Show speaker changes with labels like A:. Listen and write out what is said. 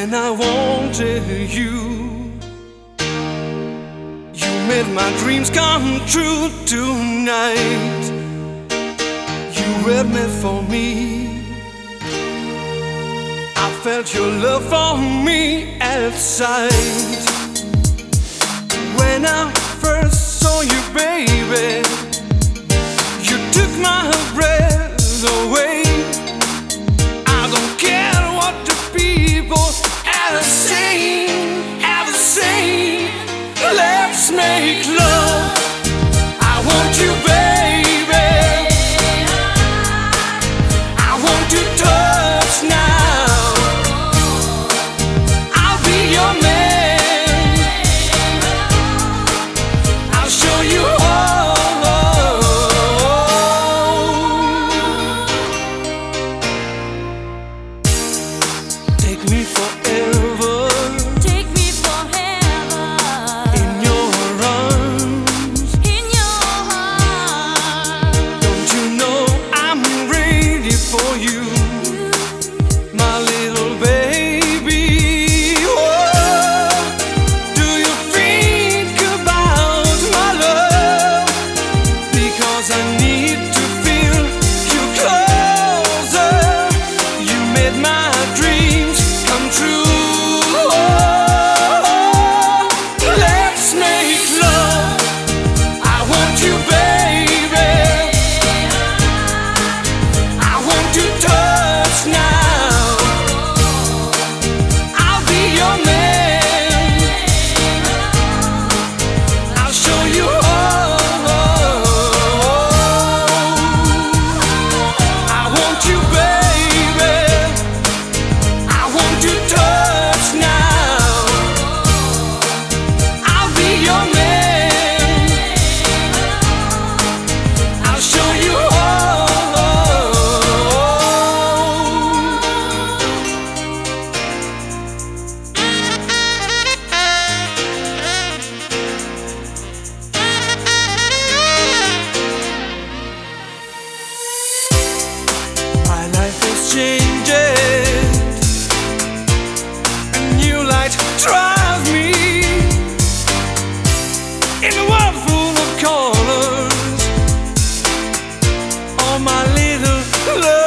A: And I wanted you. You made my dreams come true tonight. You read me for me. I felt your love for me outside. in a world full of colors. My little love.